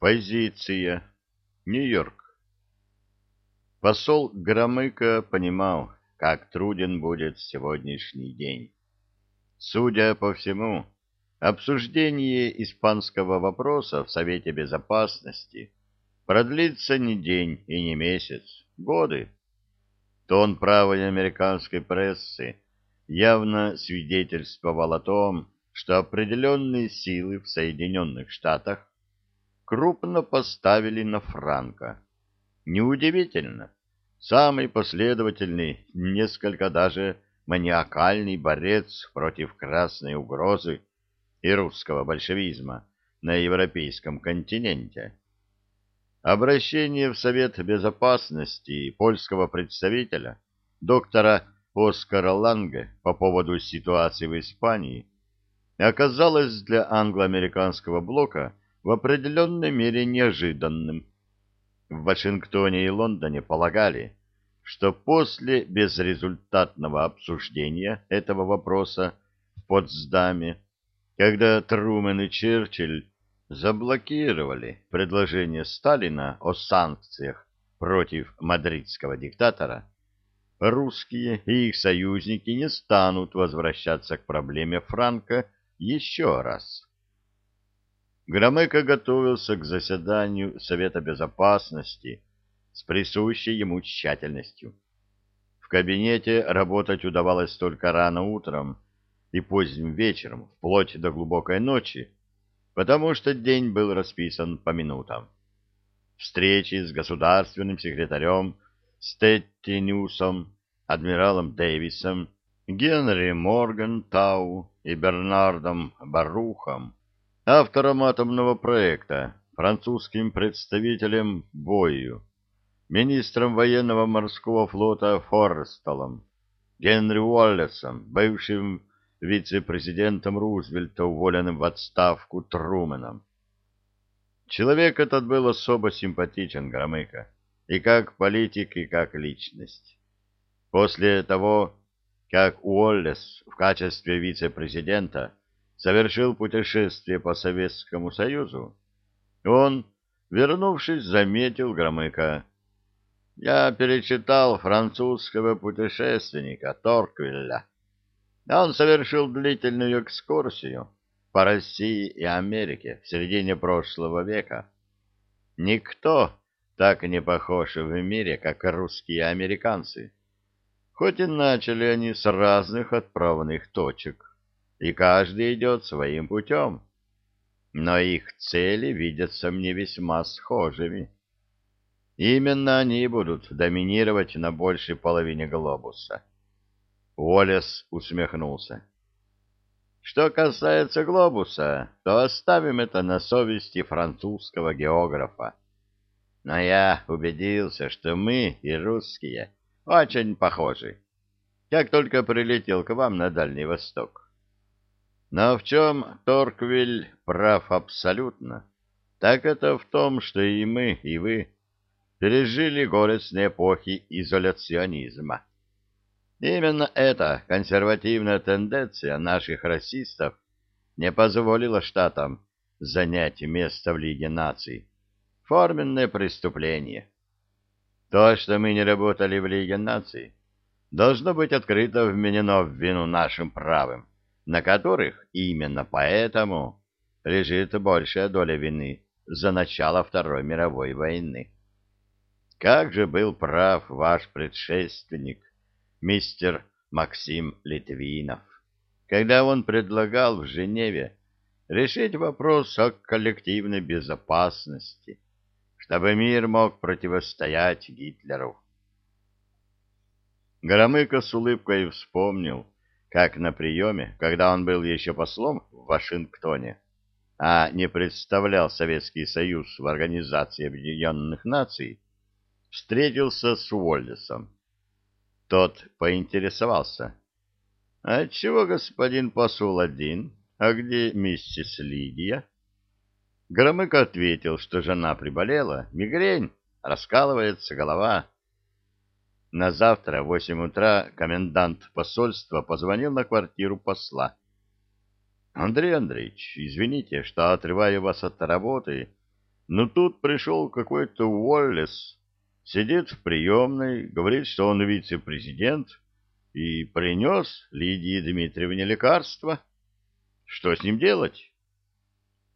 Позиция. Нью-Йорк. Посол Громыко понимал, как труден будет сегодняшний день. Судя по всему, обсуждение испанского вопроса в Совете Безопасности продлится не день и не месяц, годы. Тон правой американской прессы явно свидетельствовал о том, что определенные силы в Соединенных Штатах крупно поставили на Франка. Неудивительно. Самый последовательный, несколько даже маниакальный борец против красной угрозы и русского большевизма на европейском континенте. Обращение в Совет Безопасности польского представителя, доктора Оскара Ланге, по поводу ситуации в Испании, оказалось для англо-американского блока в определенной мере неожиданным. В Вашингтоне и Лондоне полагали, что после безрезультатного обсуждения этого вопроса в Потсдаме, когда Трумен и Черчилль заблокировали предложение Сталина о санкциях против мадридского диктатора, русские и их союзники не станут возвращаться к проблеме Франка еще раз. Громыко готовился к заседанию Совета Безопасности с присущей ему тщательностью. В кабинете работать удавалось только рано утром и поздним вечером, вплоть до глубокой ночи, потому что день был расписан по минутам. Встречи с государственным секретарем Стеттинюсом, адмиралом Дэвисом, Генри Морган Тау и Бернардом Барухом автором атомного проекта, французским представителем Бойю, министром военного морского флота Форстелом, Генри Уоллесом, бывшим вице-президентом Рузвельта, уволенным в отставку Труменом. Человек этот был особо симпатичен Громыко, и как политик, и как личность. После того, как Уоллес в качестве вице-президента совершил путешествие по Советскому Союзу, он, вернувшись, заметил Громыка. Я перечитал французского путешественника Торквилля. Он совершил длительную экскурсию по России и Америке в середине прошлого века. Никто так не похож в мире, как русские американцы. Хоть и начали они с разных отправных точек и каждый идет своим путем. Но их цели видятся мне весьма схожими. Именно они будут доминировать на большей половине глобуса. Уоллес усмехнулся. Что касается глобуса, то оставим это на совести французского географа. Но я убедился, что мы и русские очень похожи. Как только прилетел к вам на Дальний Восток. Но в чем Торквиль прав абсолютно, так это в том, что и мы, и вы пережили горестные эпохи изоляционизма. Именно эта консервативная тенденция наших расистов не позволила штатам занять место в Лиге наций. Форменное преступление. То, что мы не работали в Лиге наций, должно быть открыто вменено в вину нашим правым на которых именно поэтому лежит большая доля вины за начало Второй мировой войны. Как же был прав ваш предшественник, мистер Максим Литвинов, когда он предлагал в Женеве решить вопрос о коллективной безопасности, чтобы мир мог противостоять Гитлеру. Громыко с улыбкой вспомнил, как на приеме, когда он был еще послом в Вашингтоне, а не представлял Советский Союз в Организации Объединенных Наций, встретился с Уоллесом. Тот поинтересовался. — А чего господин посол один? А где миссис Лидия? Громыко ответил, что жена приболела, мигрень, раскалывается голова. На завтра в восемь утра комендант посольства позвонил на квартиру посла. — Андрей Андреевич, извините, что отрываю вас от работы, Но тут пришел какой-то Уоллес, сидит в приемной, говорит, что он вице-президент, и принес Лидии Дмитриевне лекарство. Что с ним делать?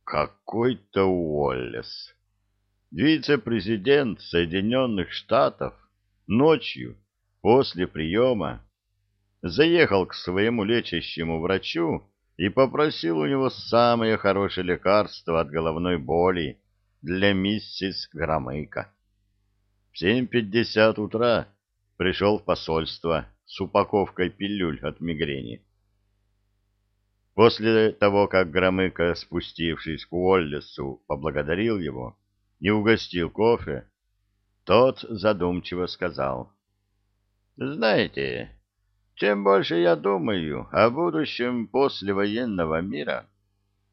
Какой-то Уоллес. Вице-президент Соединенных Штатов ночью после приема заехал к своему лечащему врачу и попросил у него самое хорошее лекарство от головной боли для миссис Громыка. В 7.50 утра пришел в посольство с упаковкой пилюль от мигрени. После того, как Громыко, спустившись к Уоллесу, поблагодарил его и угостил кофе, тот задумчиво сказал, «Знаете, чем больше я думаю о будущем послевоенного мира,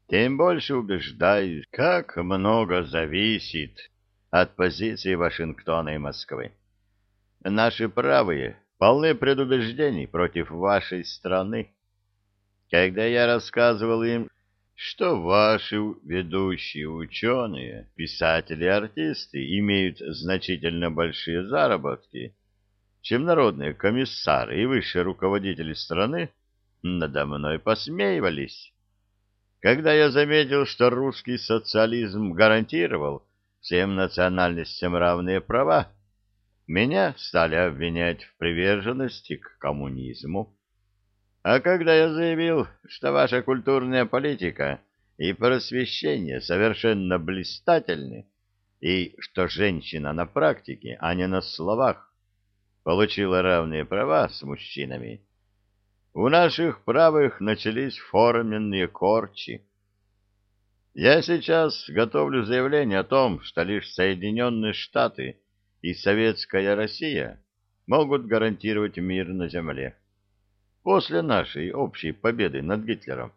тем больше убеждаюсь, как много зависит от позиции Вашингтона и Москвы. Наши правые полны предубеждений против вашей страны. Когда я рассказывал им, что ваши ведущие ученые, писатели и артисты имеют значительно большие заработки, чем народные комиссары и высшие руководители страны, надо мной посмеивались. Когда я заметил, что русский социализм гарантировал всем национальностям равные права, меня стали обвинять в приверженности к коммунизму. А когда я заявил, что ваша культурная политика и просвещение совершенно блистательны, и что женщина на практике, а не на словах, получила равные права с мужчинами, у наших правых начались форменные корчи. Я сейчас готовлю заявление о том, что лишь Соединенные Штаты — и советская Россия могут гарантировать мир на земле. После нашей общей победы над Гитлером.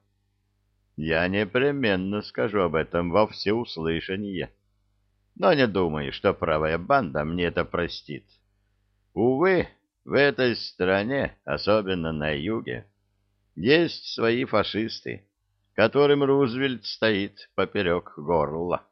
Я непременно скажу об этом во всеуслышание. Но не думаю, что правая банда мне это простит. Увы, в этой стране, особенно на юге, есть свои фашисты, которым Рузвельт стоит поперек горла.